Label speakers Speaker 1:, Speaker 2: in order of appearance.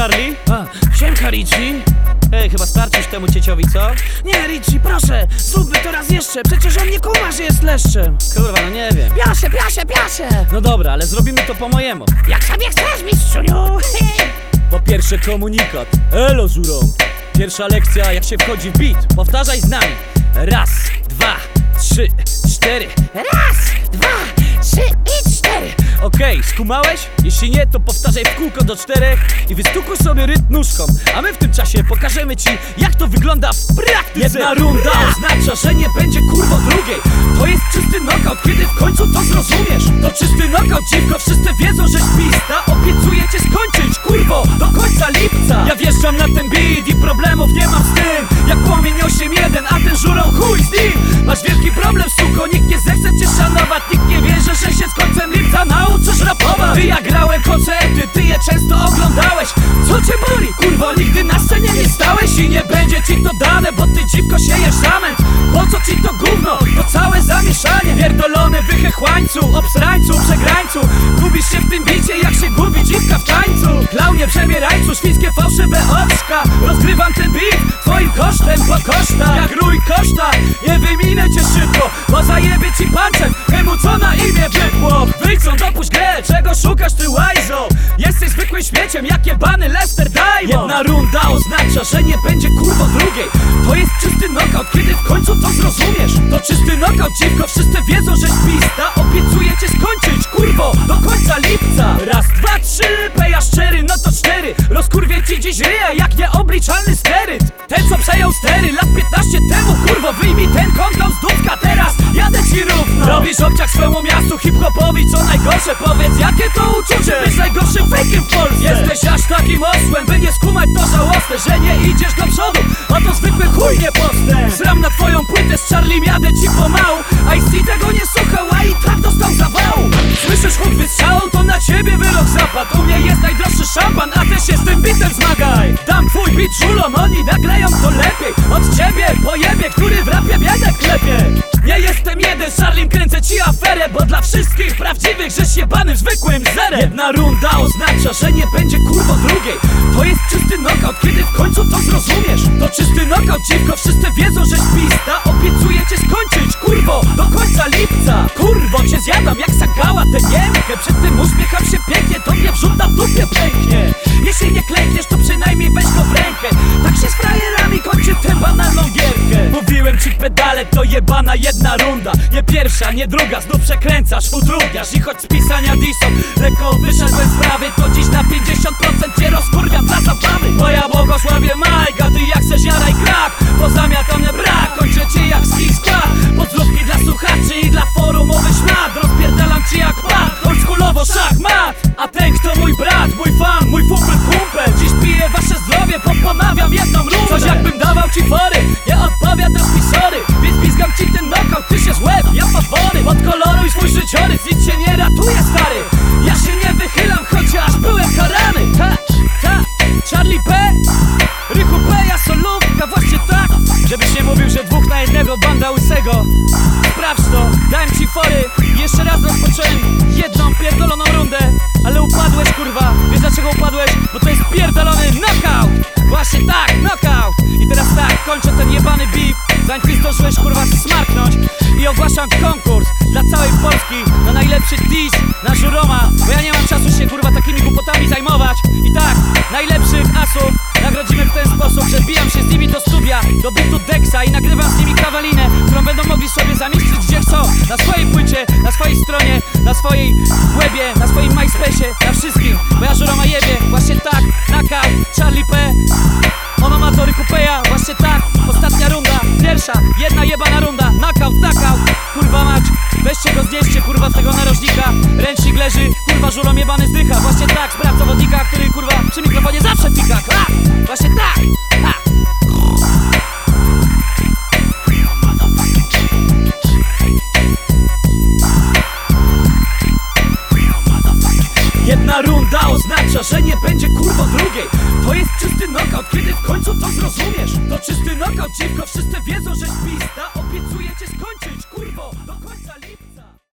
Speaker 1: Charlie?
Speaker 2: A, siemka Richie.
Speaker 1: Ej, chyba starczysz temu cieciowi, co?
Speaker 2: Nie, Richie, proszę, zróbmy to raz jeszcze. Przecież on nie kuma, że jest leszczem.
Speaker 1: Kurwa, no nie wiem.
Speaker 2: Piasie, piasie, piasie.
Speaker 1: No dobra, ale zrobimy to po mojemu.
Speaker 2: Jak sobie chcesz, mistrzuniu.
Speaker 1: Po pierwsze komunikat. Elo, żurą. Pierwsza lekcja, jak się wchodzi w beat. Powtarzaj z nami. Raz, dwa, trzy, cztery.
Speaker 2: Raz, dwa, trzy
Speaker 1: Okej, skumałeś? Jeśli nie, to powtarzaj w kółko do czterech i wystukuj sobie rytm nóżką. A my w tym czasie pokażemy ci, jak to wygląda w praktyce. Jedna runda oznacza, że nie będzie kurwo drugiej. To jest knockout, kiedy w końcu to zrozumiesz. To czysty knockout, dziwko, wszyscy wiedzą, że pista. Obiecuję cię skończyć, kurwo, do końca lipca. Ja wjeżdżam na ten beat i problemów nie mam z tym. Jak płomień 8-1, a ten żurą chuj z nim. Masz wielki problem, suko, nikt nie zechce cię szanować. Nikt nie wierzy, że się z końcem lipca nauczysz rapować. Ty ja grałem koncerty, ty je często oglądałeś. Co cię boli? Kurwo, nigdy na scenie nie stałeś i nie będzie ci to dane, bo ty dziwko siejesz zamęt. Po co ci to gówno? To. Wychechłańcu, obsrańcu, przegrańcu. Gubisz się w tym bicie, jak Klaunie, przebierańcu, świńskie fałszywe oczka. Rozgrywam ten beat twoim kosztem po kosztach. Jak rój koszta, nie wyminę cię szybko, bo zajebie ci pancem temu co na imię wypło. Wyjdź dopuść grę, czego szukasz ty łajzo? Jesteś zwykłym śmieciem, jak jebany Lester Diamond. Jedna runda oznacza, że nie będzie kurwo drugiej. To jest czysty knockout, kiedy w końcu to zrozumiesz. To czysty knockout, dziwko, wszyscy wiedzą, że pista. Obiecuję cię skończyć, kurwo, do końca lipca. Raz, dwa, trzy, peja szczery, no to Rozkurwię ci dziś ryja, jak nieobliczalny steryt. Ten co przejął stery lat 15 temu, kurwo, wyjmij ten kondom z dupka teraz. Jadę ci równo. Robisz obciach swemu miastu hip-hopowi, co najgorsze, powiedz jakie to uczucie. Być najgorszym fejkiem w Polsce. Jesteś aż takim osłem, by nie skumać to żałosne, że nie idziesz do przodu. Oto zwykły chuj nie postęp. Zram na twoją płytę z Charlie jadę ci pomału. IC tego nie słuchał, a i tak dostał zawału. Słyszysz huk wystrzału, to ciebie wyrok zapadł. U mnie jest najdroższy szampan, a ty się z tym bitem zmagaj. Dam twój bit żulom, oni nagrają to lepiej. Od ciebie pojebie, który w rapie biedę klepie. Nie jestem jeden, Charlie kręcę ci aferę, bo dla wszystkich prawdziwych, że jebanym zwykłym zerem. Jedna runda oznacza, że nie będzie kurwo drugiej. To jest czysty knockout, kiedy w końcu to zrozumiesz. To czysty knockout, dziwko, wszyscy wiedzą, że pista. Obiecuję cię skończyć, kurwo, lipca. Kurwo, cię zjadam jak sagała tę niemkę. Przed tym uśmiecham się pięknie, to mnie wrzut na dupie pęknie. Jeśli nie klękniesz, to przynajmniej weź go w rękę. Tak się z frajerami kończy tę banalną gierkę. Mówiłem ci pedale, to jebana jedna runda. Nie pierwsza, nie druga, znów przekręcasz, utrudniasz. I choć z pisania disów lekko wyszedłem z sprawy, to dziś na 50% cię rozkurwiam dla zabawy. Bo ja błogosławię Majka, ty jak se ziaraj krak. Pozamiatany brak, na jednego banda łysego. Sprawdź to, dałem ci fory Jeszcze raz rozpocząłem jedną pierdoloną rundę Ale upadłeś kurwa, wiesz dlaczego upadłeś? Bo to jest pierdolony knockout. Właśnie tak, knockout. I teraz tak, kończę ten jebany beef Zanim ty zdążyłeś kurwa smarknąć I ogłaszam konkurs dla całej Polski Na najlepszy diss na Żuroma Bo ja nie mam czasu się kurwa takimi głupotami zajmować. I tak, najlepszych asów Nagrodzimy w ten sposób, że wbijam się z nimi do studia Do bitu Dexa i nagrywam z nimi kawalinę Którą będą mogli sobie zamieścić gdzie chcą. Na swojej płycie, na swojej stronie Na swojej webie, na swoim MySpace'ie Na wszystkim, bo ja Żuroma jebie Właśnie tak, Weźcie go, znieście kurwa z tego narożnika. Ręcznik leży, kurwa żurą jebany zdycha. Właśnie tak, sprawdź zawodnika, który kurwa przy mikrofonie zawsze pika. Ha! Właśnie tak, ha! Jedna runda oznacza, że nie będzie kurwo drugiej. To jest czysty knockout, kiedy w końcu to zrozumiesz. To czysty knockout, dziwko, wszyscy wiedzą, że pista Obiecuję cię skończyć, kurwo,